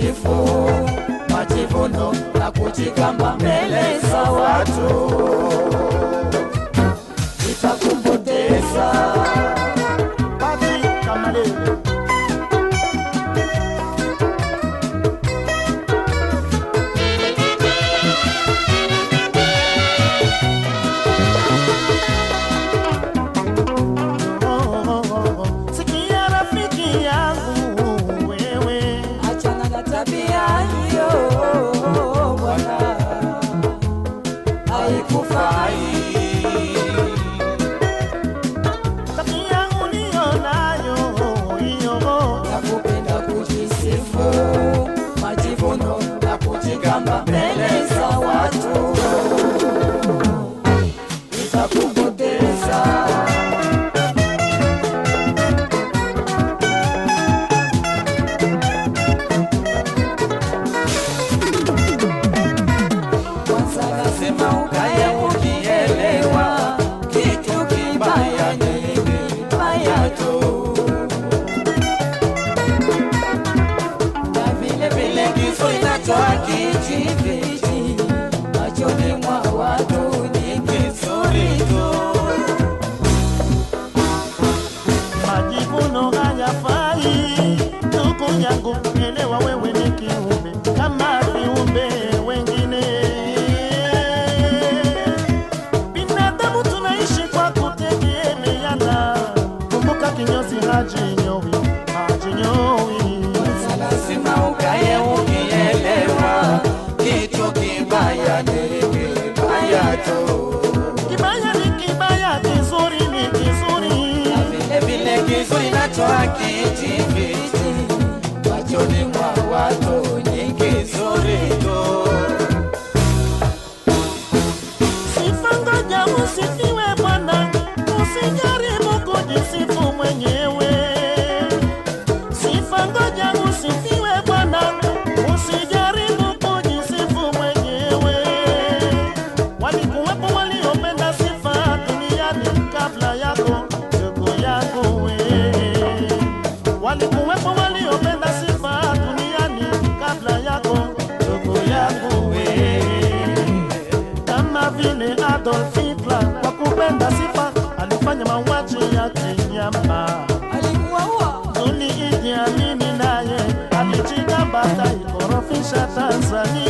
kujisifu majivuno na kujigamba mbele za watu kijifichi Tanzania.